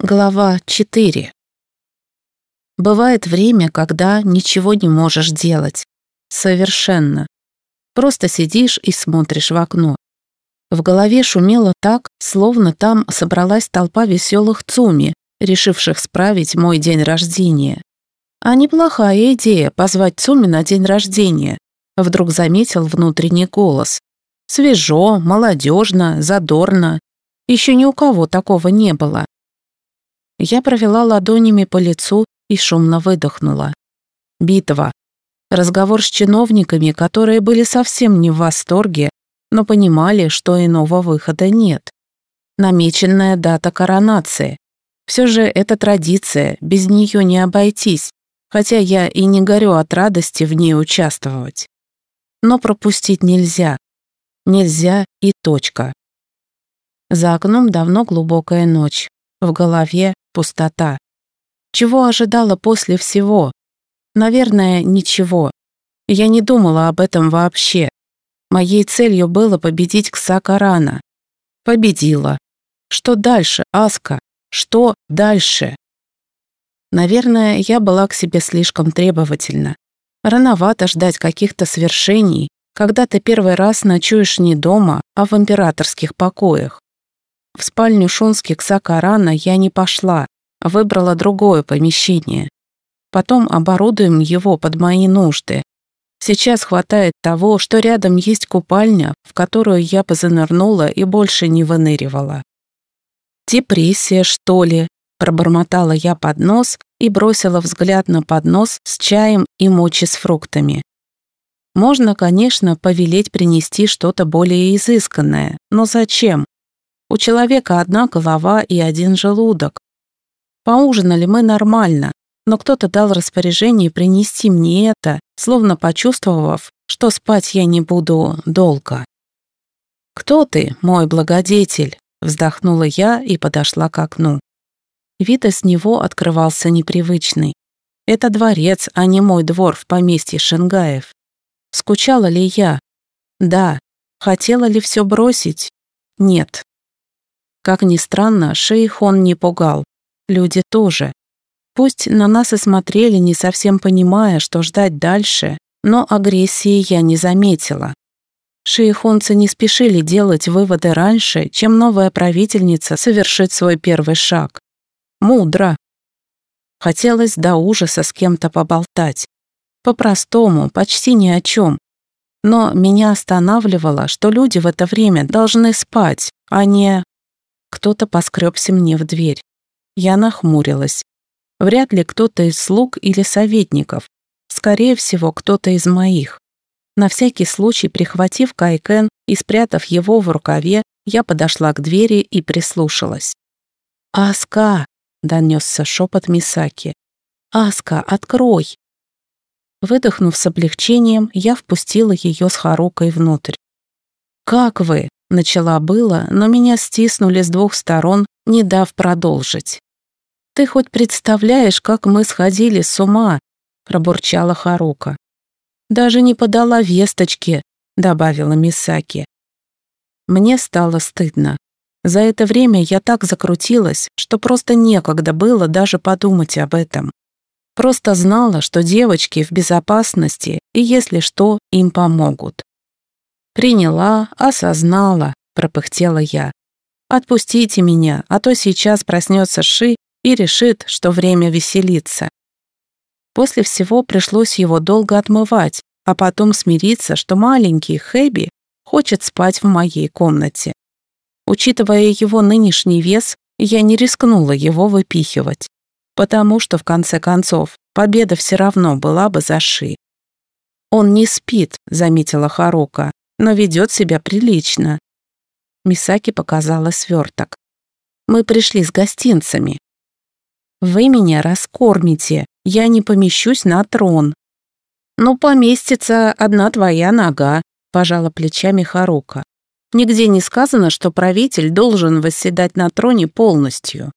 Глава 4. Бывает время, когда ничего не можешь делать. Совершенно. Просто сидишь и смотришь в окно. В голове шумело так, словно там собралась толпа веселых цуми, решивших справить мой день рождения. А неплохая идея позвать цуми на день рождения, вдруг заметил внутренний голос. Свежо, молодежно, задорно. Еще ни у кого такого не было. Я провела ладонями по лицу и шумно выдохнула. Битва. Разговор с чиновниками, которые были совсем не в восторге, но понимали, что иного выхода нет. Намеченная дата коронации. Все же это традиция, без нее не обойтись, хотя я и не горю от радости в ней участвовать. Но пропустить нельзя. Нельзя и точка. За окном давно глубокая ночь. В голове пустота. Чего ожидала после всего? Наверное, ничего. Я не думала об этом вообще. Моей целью было победить Ксакарана. Победила. Что дальше, Аска? Что дальше? Наверное, я была к себе слишком требовательна. Рановато ждать каких-то свершений, когда ты первый раз ночуешь не дома, а в императорских покоях. В спальню Шунски Ксакарана я не пошла, выбрала другое помещение. Потом оборудуем его под мои нужды. Сейчас хватает того, что рядом есть купальня, в которую я позанырнула и больше не выныривала. «Депрессия, что ли?» – пробормотала я под нос и бросила взгляд на поднос с чаем и мочи с фруктами. Можно, конечно, повелеть принести что-то более изысканное, но зачем? У человека одна голова и один желудок. Поужинали мы нормально, но кто-то дал распоряжение принести мне это, словно почувствовав, что спать я не буду долго. «Кто ты, мой благодетель?» — вздохнула я и подошла к окну. Вид из него открывался непривычный. Это дворец, а не мой двор в поместье Шенгаев. Скучала ли я? Да. Хотела ли все бросить? Нет. Как ни странно, шейх он не пугал. Люди тоже. Пусть на нас и смотрели, не совсем понимая, что ждать дальше, но агрессии я не заметила. Шейхонцы не спешили делать выводы раньше, чем новая правительница совершит свой первый шаг. Мудро. Хотелось до ужаса с кем-то поболтать. По-простому, почти ни о чем. Но меня останавливало, что люди в это время должны спать, а не... Кто-то поскребся мне в дверь. Я нахмурилась. Вряд ли кто-то из слуг или советников. Скорее всего, кто-то из моих. На всякий случай, прихватив Кайкен и спрятав его в рукаве, я подошла к двери и прислушалась. «Аска!» — донесся шепот Мисаки. «Аска, открой!» Выдохнув с облегчением, я впустила ее с Харукой внутрь. «Как вы?» Начала было, но меня стиснули с двух сторон, не дав продолжить. «Ты хоть представляешь, как мы сходили с ума?» пробурчала Харука. «Даже не подала весточки», добавила Мисаки. Мне стало стыдно. За это время я так закрутилась, что просто некогда было даже подумать об этом. Просто знала, что девочки в безопасности, и если что, им помогут. «Приняла, осознала», — пропыхтела я. «Отпустите меня, а то сейчас проснется Ши и решит, что время веселиться». После всего пришлось его долго отмывать, а потом смириться, что маленький Хэби хочет спать в моей комнате. Учитывая его нынешний вес, я не рискнула его выпихивать, потому что, в конце концов, победа все равно была бы за Ши. «Он не спит», — заметила Харука но ведет себя прилично. Мисаки показала сверток. Мы пришли с гостинцами. Вы меня раскормите, я не помещусь на трон. Ну, поместится одна твоя нога, пожала плечами Харука. Нигде не сказано, что правитель должен восседать на троне полностью.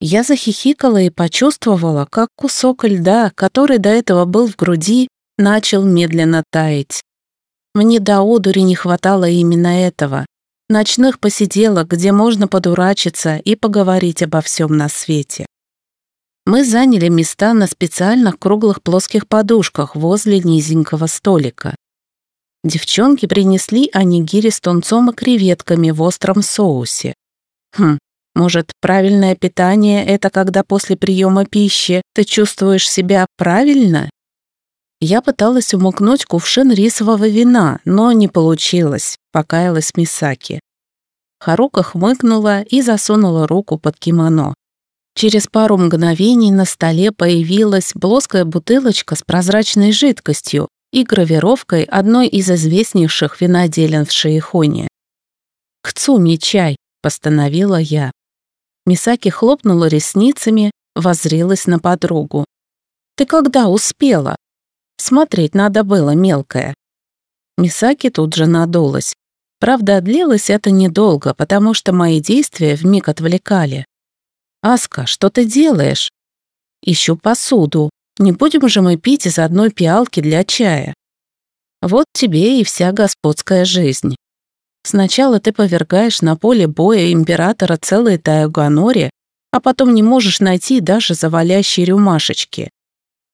Я захихикала и почувствовала, как кусок льда, который до этого был в груди, начал медленно таять. Мне до одури не хватало именно этого. ночных посиделок, где можно подурачиться и поговорить обо всем на свете. Мы заняли места на специальных круглых плоских подушках возле низенького столика. Девчонки принесли анигири с тунцом и креветками в остром соусе. Хм, может, правильное питание — это когда после приема пищи ты чувствуешь себя правильно? Я пыталась умыкнуть кувшин рисового вина, но не получилось, покаялась Мисаки. Харука хмыкнула и засунула руку под кимоно. Через пару мгновений на столе появилась плоская бутылочка с прозрачной жидкостью и гравировкой одной из известнейших виноделен в Шиихоне. «Кцуми чай», — постановила я. Мисаки хлопнула ресницами, воззрелась на подругу. «Ты когда успела?» Смотреть надо было, мелкая. Мисаки тут же надулась. Правда, длилось это недолго, потому что мои действия вмиг отвлекали. «Аска, что ты делаешь?» «Ищу посуду. Не будем же мы пить из одной пиалки для чая». Вот тебе и вся господская жизнь. Сначала ты повергаешь на поле боя императора целые Таюганори, а потом не можешь найти даже завалящие рюмашечки.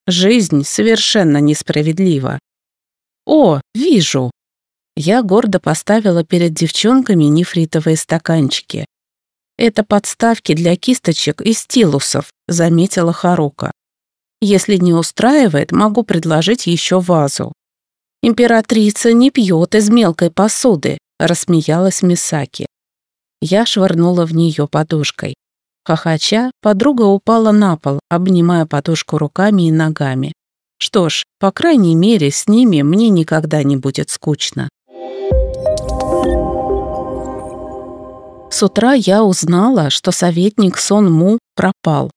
Жизнь совершенно несправедлива. О, вижу. Я гордо поставила перед девчонками нефритовые стаканчики. Это подставки для кисточек и стилусов, заметила Харука. Если не устраивает, могу предложить еще вазу. Императрица не пьет из мелкой посуды, рассмеялась Мисаки. Я швырнула в нее подушкой. Хохоча, подруга упала на пол, обнимая подушку руками и ногами. Что ж, по крайней мере, с ними мне никогда не будет скучно. С утра я узнала, что советник Сон Му пропал.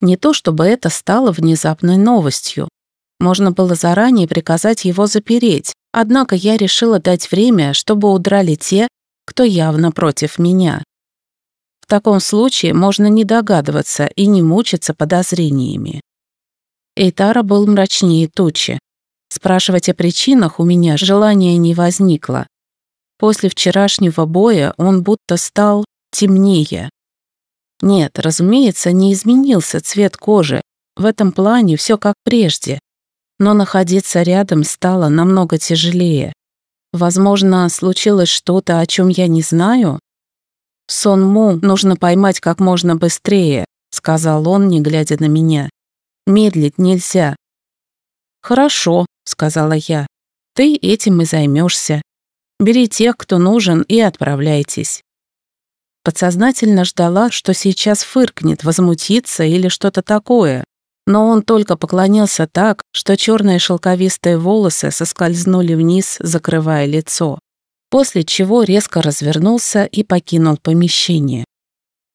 Не то чтобы это стало внезапной новостью. Можно было заранее приказать его запереть, однако я решила дать время, чтобы удрали те, кто явно против меня таком случае можно не догадываться и не мучиться подозрениями. Эйтара был мрачнее тучи. Спрашивать о причинах у меня желания не возникло. После вчерашнего боя он будто стал темнее. Нет, разумеется, не изменился цвет кожи. В этом плане все как прежде. Но находиться рядом стало намного тяжелее. Возможно, случилось что-то, о чем я не знаю? «Сон Му нужно поймать как можно быстрее», — сказал он, не глядя на меня. «Медлить нельзя». «Хорошо», — сказала я. «Ты этим и займешься. Бери тех, кто нужен, и отправляйтесь». Подсознательно ждала, что сейчас фыркнет, возмутится или что-то такое, но он только поклонился так, что черные шелковистые волосы соскользнули вниз, закрывая лицо после чего резко развернулся и покинул помещение.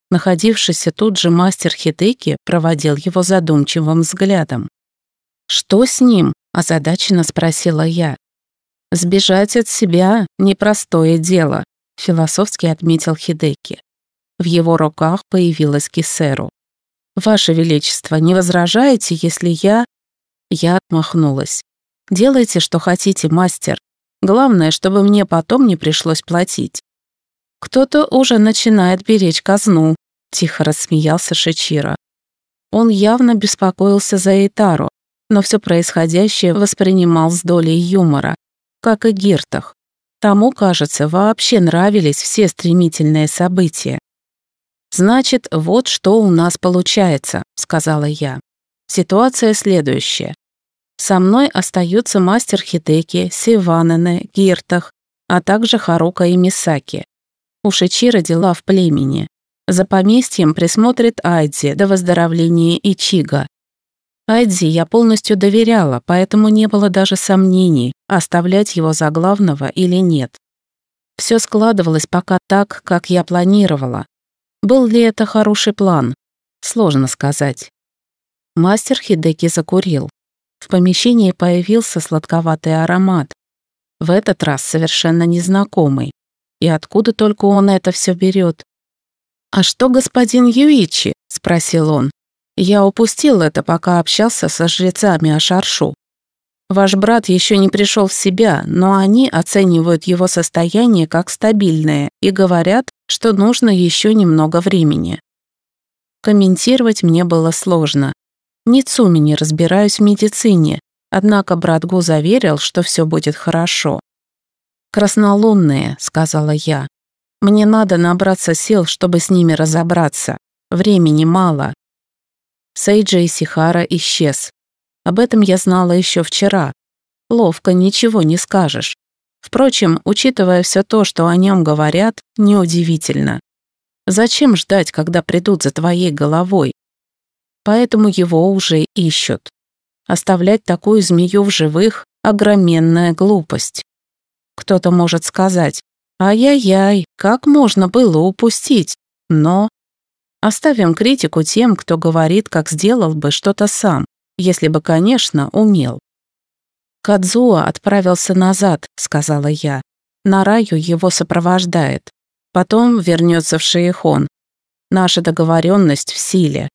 Находившийся тут же мастер Хидеки проводил его задумчивым взглядом. «Что с ним?» – озадаченно спросила я. «Сбежать от себя – непростое дело», – философски отметил Хидеки. В его руках появилась Кисеру. «Ваше Величество, не возражаете, если я...» Я отмахнулась. «Делайте, что хотите, мастер. Главное, чтобы мне потом не пришлось платить. Кто-то уже начинает беречь казну, тихо рассмеялся Шичира. Он явно беспокоился за Эйтару, но все происходящее воспринимал с долей юмора, как и Гиртах. Тому, кажется, вообще нравились все стремительные события. «Значит, вот что у нас получается», — сказала я. Ситуация следующая. Со мной остаются мастер Хидеки, Сиванене, Гиртах, а также Харука и Мисаки. У Шичира дела в племени. За поместьем присмотрит Айдзи до выздоровления Ичига. Айдзи я полностью доверяла, поэтому не было даже сомнений, оставлять его за главного или нет. Все складывалось пока так, как я планировала. Был ли это хороший план? Сложно сказать. Мастер Хидеки закурил. В помещении появился сладковатый аромат. В этот раз совершенно незнакомый. И откуда только он это все берет? «А что господин Юичи?» – спросил он. Я упустил это, пока общался со жрецами о Шаршу. Ваш брат еще не пришел в себя, но они оценивают его состояние как стабильное и говорят, что нужно еще немного времени. Комментировать мне было сложно. Ни Цуми не разбираюсь в медицине, однако брат Гу заверил, что все будет хорошо. «Краснолунные», — сказала я. «Мне надо набраться сил, чтобы с ними разобраться. Времени мало». Сейджа Исихара исчез. Об этом я знала еще вчера. Ловко, ничего не скажешь. Впрочем, учитывая все то, что о нем говорят, неудивительно. Зачем ждать, когда придут за твоей головой? Поэтому его уже ищут. Оставлять такую змею в живых – огроменная глупость. Кто-то может сказать, ай-яй-яй, как можно было упустить? Но оставим критику тем, кто говорит, как сделал бы что-то сам если бы, конечно, умел. «Кадзуо отправился назад», — сказала я. «Нараю его сопровождает. Потом вернется в Шиехон. Наша договоренность в силе».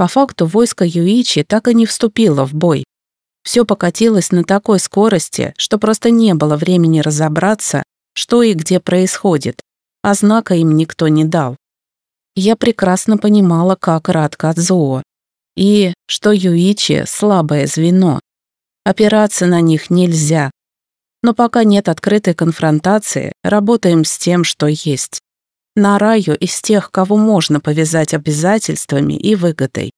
По факту войско Юичи так и не вступило в бой. Все покатилось на такой скорости, что просто не было времени разобраться, что и где происходит, а знака им никто не дал. Я прекрасно понимала, как рад Кадзуо и что Юичи – слабое звено. Опираться на них нельзя. Но пока нет открытой конфронтации, работаем с тем, что есть. На раю из тех, кого можно повязать обязательствами и выгодой.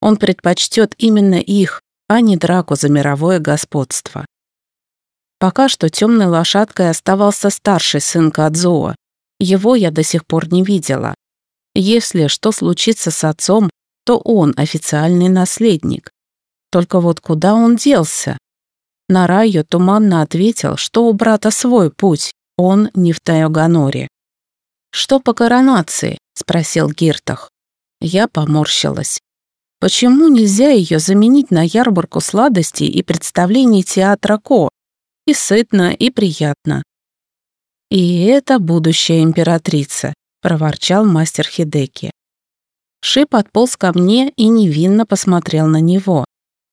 Он предпочтет именно их, а не драку за мировое господство. Пока что темной лошадкой оставался старший сын Кадзуо. Его я до сих пор не видела. Если что случится с отцом, то он официальный наследник. Только вот куда он делся? Нарайо туманно ответил, что у брата свой путь, он не в Тайоганоре. «Что по коронации?» – спросил Гиртах. Я поморщилась. Почему нельзя ее заменить на ярмарку сладостей и представлений театра Ко? И сытно, и приятно. «И это будущая императрица», – проворчал мастер Хидеки. Шип отполз ко мне и невинно посмотрел на него.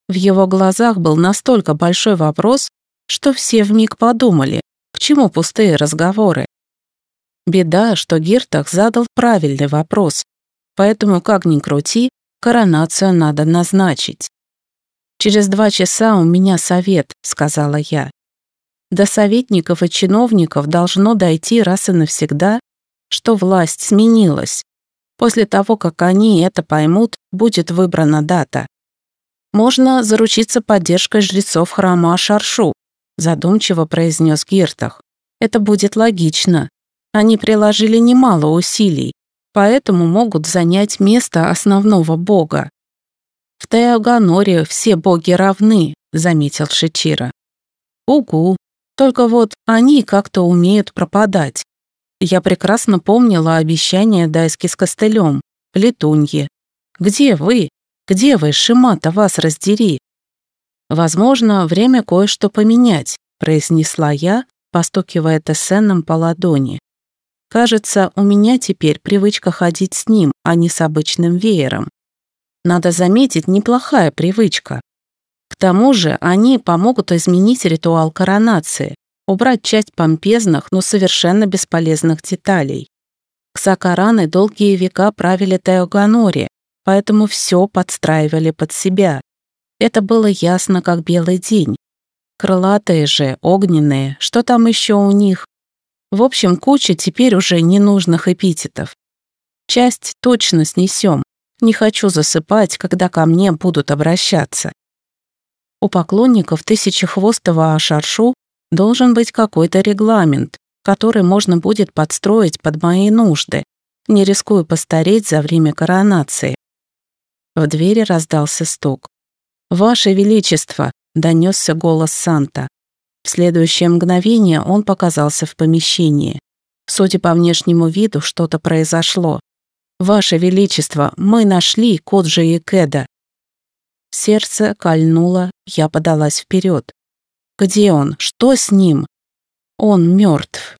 В его глазах был настолько большой вопрос, что все вмиг подумали, к чему пустые разговоры. Беда, что Гиртах задал правильный вопрос, поэтому, как ни крути, коронацию надо назначить. «Через два часа у меня совет», — сказала я. До советников и чиновников должно дойти раз и навсегда, что власть сменилась, После того, как они это поймут, будет выбрана дата. Можно заручиться поддержкой жрецов храма Шаршу, задумчиво произнес Гиртах. Это будет логично. Они приложили немало усилий, поэтому могут занять место основного бога. В Теоганоре все боги равны, заметил Шичира. Угу, только вот они как-то умеют пропадать. Я прекрасно помнила обещание Дайски с костылем, летунье. «Где вы? Где вы, Шимата, вас раздери?» «Возможно, время кое-что поменять», произнесла я, постукивая Тессеном по ладони. «Кажется, у меня теперь привычка ходить с ним, а не с обычным веером. Надо заметить, неплохая привычка. К тому же они помогут изменить ритуал коронации, убрать часть помпезных, но совершенно бесполезных деталей. Ксакараны долгие века правили Теоганори, поэтому все подстраивали под себя. Это было ясно, как белый день. Крылатые же, огненные, что там еще у них? В общем, куча теперь уже ненужных эпитетов. Часть точно снесем. Не хочу засыпать, когда ко мне будут обращаться. У поклонников тысячехвостого Ашаршу Должен быть какой-то регламент, который можно будет подстроить под мои нужды, не рискуя постареть за время коронации. В двери раздался стук. «Ваше Величество!» — донесся голос Санта. В следующее мгновение он показался в помещении. Судя по внешнему виду, что-то произошло. «Ваше Величество, мы нашли Коджи и Кеда». Сердце кольнуло, я подалась вперед. Где он? Что с ним? Он мертв.